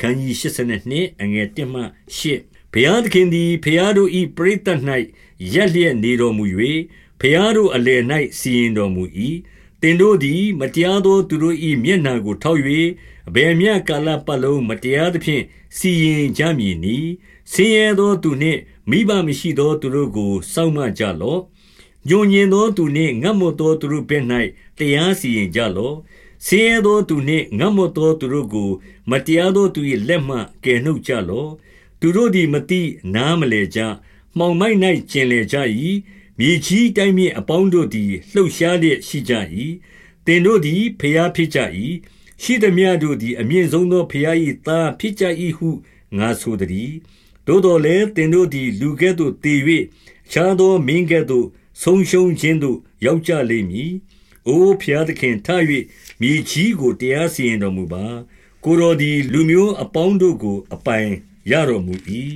ခန်းကြီး82အငယ်1မှ8ဘုရားသခင်သည်ဘုရားတို့၏ပရိသတ်၌ရက်လျက်နေတော်မူ၍ဘုရားတို့အလယ်၌စီရင်တော်မူ၏တင်တို့သည် မတရားသောသူတို့၏မျက်နှာကိုထောက်၍အဘယ်မျှကာလပတ်လုံးမတရားသဖြင့်စီရင်ကြမည်နီဆင်းရဲသောသူနှင့်မိဘမရှိသောသူတို့ကိုစောင့်မကြလော့ညဉ့်ညင်သောသူနှင့်ငတ်မွတ်သောသူတို့ဘက်၌တရားစီရင်ကြလော့ ဆင်းရဲသောသူနှင့်ငတ်မွတ်သောသူတို့ကို မတရားသောသူ၏လက်မှကယ်နှုတ်ကြလော့သူတို့သည်မတိနားမလဲကြမှောင်မိုက်၌ကျင်လေကြ၏မြေကြီးတိုင်းမြင့်အပေါင်းတို့သည်လှုပ်ရှားလျက်ရှိကြ၏တင်တို့သည်ဖျားဖြစ်ကြ၏ရှိသည်များတို့သည်အမြင့်ဆုံးသောဖျား၏သားဖြစ်ကြ၏ဟုငါဆိုသည်သို့တော်လည်းတင်တို့သည်လူကဲ့သို့တည်၍ခြားသောမင်းကဲ့သို့ဆုံးရှုံးခြင်းသို့ရောက်ကြလိမ့်မည်။ အိုဖျားသခင်ထ၍မြေကြီးကို တရားစီရင်တော်မူပါ။ကိုတော်သည် လူမျိုးအပေါင်းတို့ကို အပိုင်ရတော်မူ၏